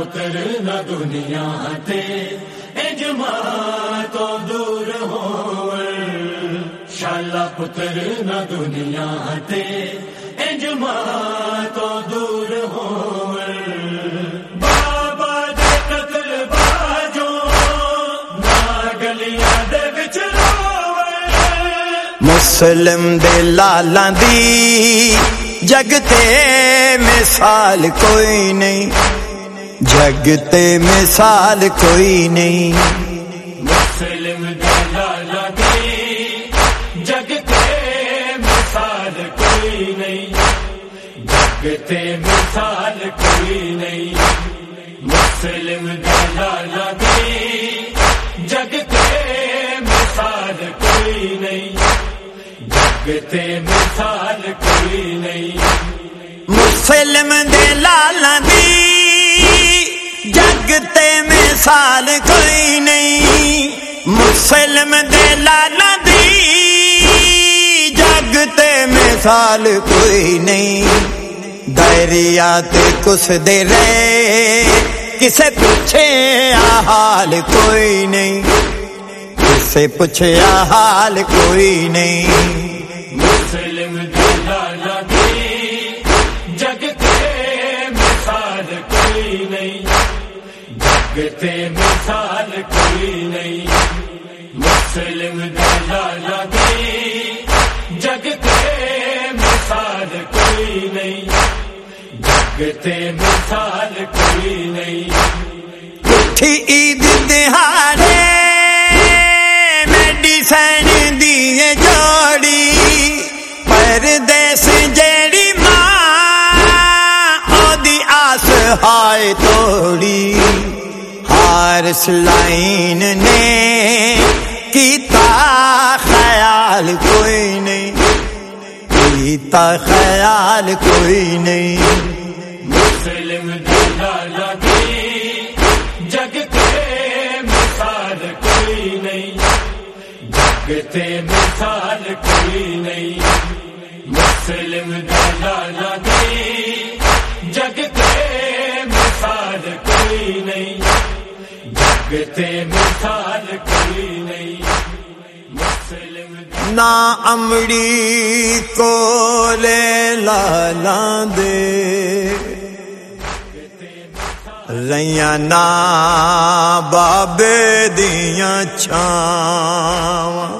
پتر نہ دنیا تے اجما تو دور ہو شالا پتر نہ دنیا تے اجما تو دور ہو بابا دے قتل باجو گلیاں دے وچ روے مسلم دے لالاں دی جگتے مثال کوئی نہیں۔ جگتے مثال کوئی نہیں۔ مسلم دلالا جگتے مثال کوئی نہیں۔ جگتے مثال کوئی نہیں۔ مسلم دلالا کی جگتے مثال کوئی نہیں۔ جگتے مثال کوئی نہیں۔ مسلم دے لالاں دی جگتے مثال کوئی نہیں مسلم دے لالاں دی۔ جگتے مثال کوئی نہیں دریا کس دے رے، کسے پوچھے حال کوئی نہیں۔ کسے پوچھے حال کوئی نہیں۔ مسلم دلالا کی جگتے مثال کوئی نہیں۔ مسلم دلالا کی جگتے مثال کوئی نہیں۔ جگتے مثال کوئی نہیں۔ عید دہاڑے ہار سلائن نے کیتا خیال کوئی نہیں، کیتا خیال کوئی نہیں۔ مسلم دلالا کی جگتے مثال کوئی نہیں۔ جگتے مثال کوئی نہیں۔ مسلم جگتے امڑی کو لے لالا دے۔ ریاں نا بابے دیاں چھاواں۔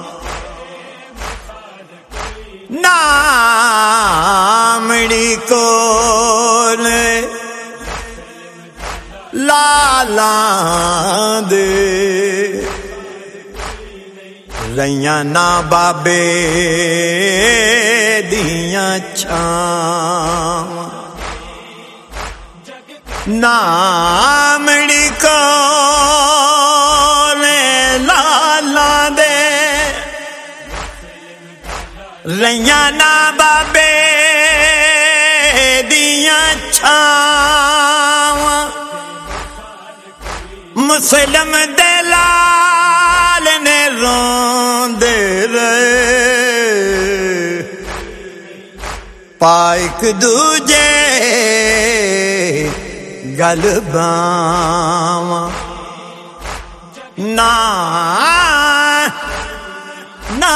نہ امڑی کو لے لالا دے۔ ریاں نا بابے دیاں چھاواں نامڑی کو لالا دے۔ ریاں نا مسلم دلال نے روندے رہے پائک دوجے گل باواں۔ نا نا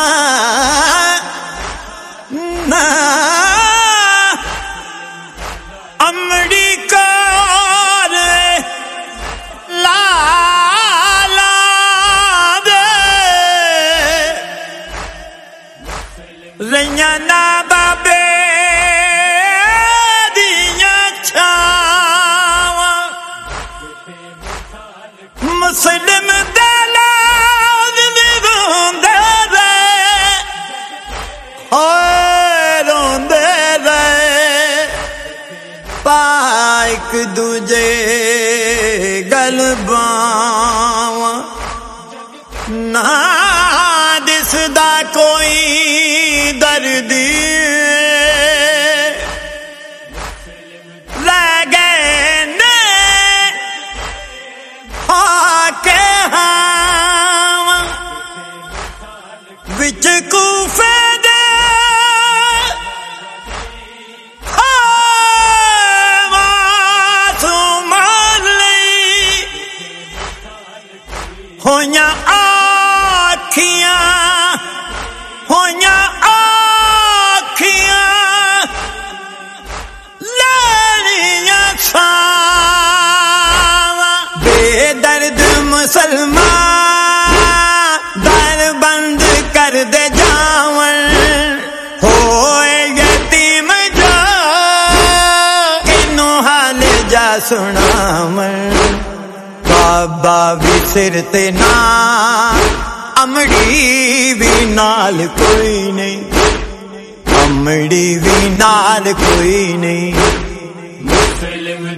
پائک دوجے گل باواں۔ نہ دسدا کوئی دردی رہ گئے کوفے مسلمان در بند کر دے جاون۔ ہوئے یتیم جو کنو حال جا سناون۔ بابا بھی سر تنا امڑی بھی نال کوئی نہیں۔ امڑی بھی نال کوئی نہیں۔ مسلم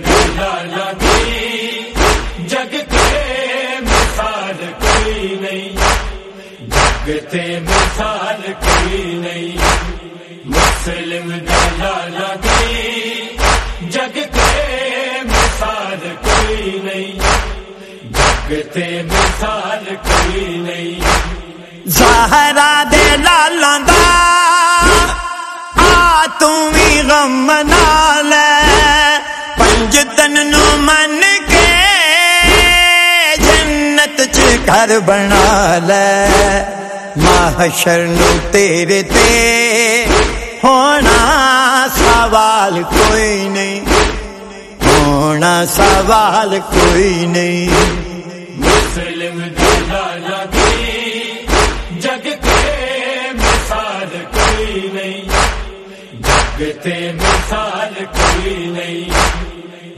جگتے مثال کوئی نہیں۔ مسلم دلالا کی جگ کے مثال کوئی نہیں۔ جگتے مثال کوئی نہیں۔ زہرا دے لالاں دا، آ تم غم نال پنج تن نو من کے جنت چ گھر بنا لے۔ محشر نو تیرے تے ہونا سوال کوئی نہیں۔ ہونا سوال کوئی نہیں۔ مسلم جگ کے مثال کوئی نہیں۔ جگتے مثال کوئی نہیں۔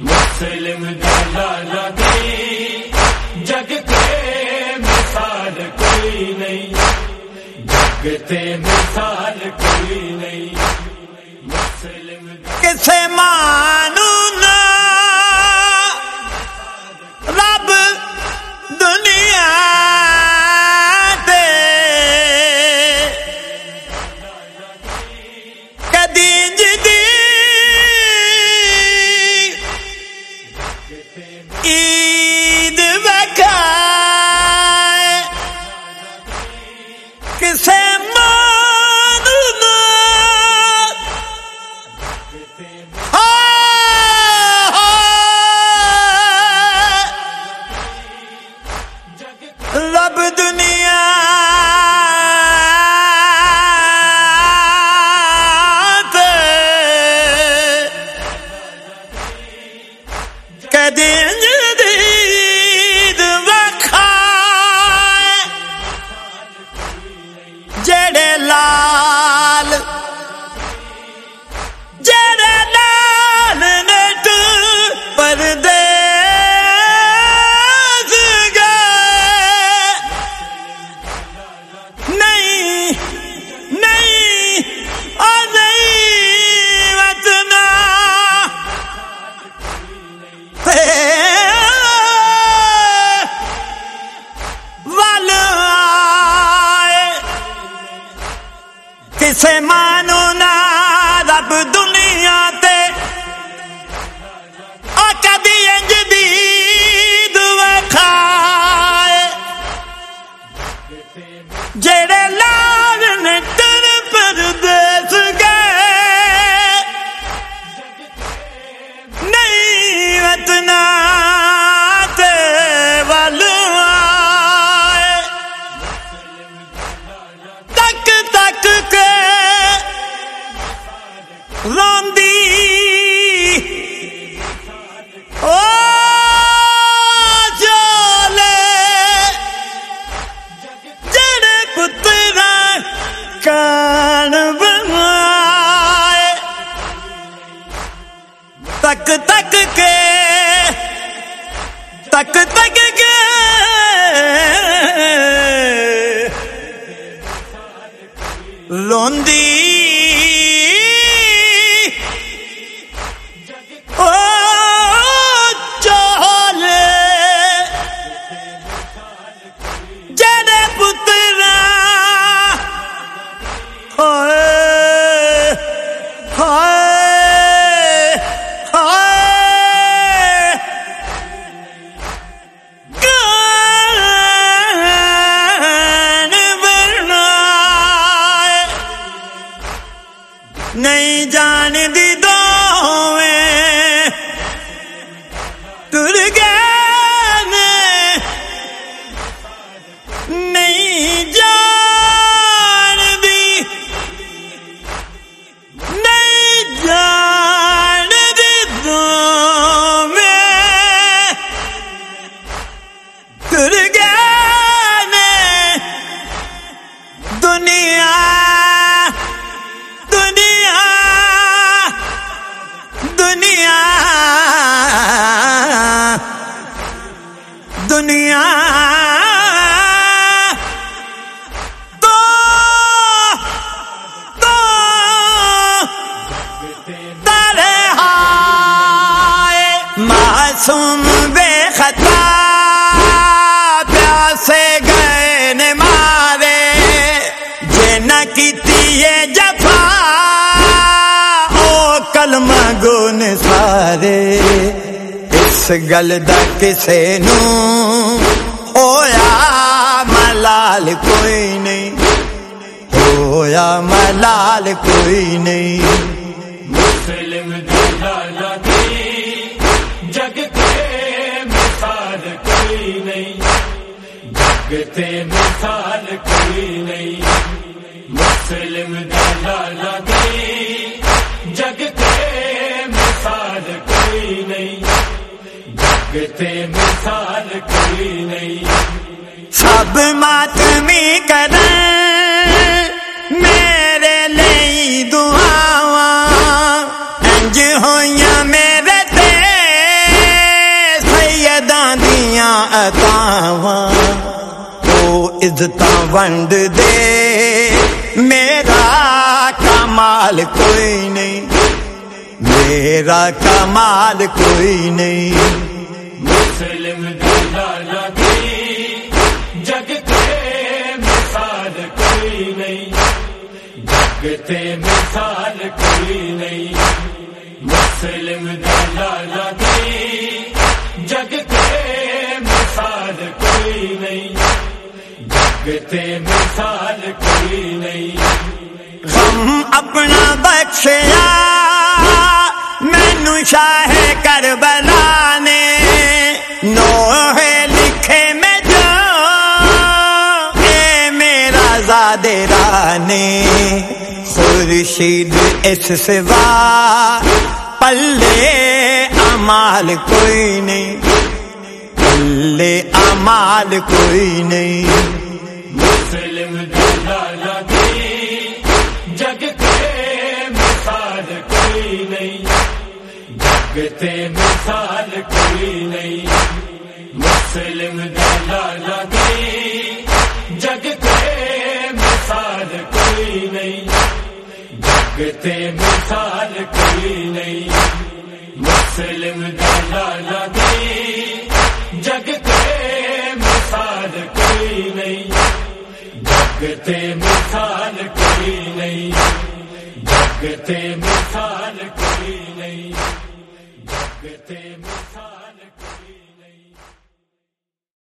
مسلم دلالا کی جگتے مثال کوئی نہیں مسلم کسے مانو کسے مانو تک تک کے تک تک کے لوندی دنیا۔ دو۔ دو۔ درہائے معصوم بے خطا۔ پیاسے گئے نمارے یہ نہ کیتی جفا۔ او کلمہ گن سارے۔ گل دا کسے نو ہویا ملال کوئی نہیں ہویا ملال کوئی نہیں مسلم دلالا جگ مثال کوئی نہیں جگتے مثال کوئی نہیں مسلم دلالا کی جگتے مثال کوئی نہیں۔ سب ماتمی کریں میرے لئی دعا انج ہوئیاں میرے تے سیداں دیاں اتاواں او عزت ونڈ دے میرا کمال کوئی نہیں۔ میرا کمال کوئی نہیں۔ مسلم دلالا کی جگ مثال کوئی نہیں۔ جگتے مثال کوئی نہیں۔ مسلم دلالا کی جگ کے مثال کوئی نہیں۔ جگتے مثال کوئی نہیں۔ غم اپنا بخشیا، مینو شاہ کربلا رانے خورشید اس سوا پلے امال کوئی نہیں، پلے امال کوئی نہیں۔ مسلم دلالا جگ کے مثال کوئی نہیں۔ جگتے جگتے مثال کوئی نہیں۔ مسلم دلالا دی جگ کے مثال کوئی نہیں۔ جگتے مثال کوئی نہیں۔ جگتے مثال کوئی نہیں۔ جگتے مثال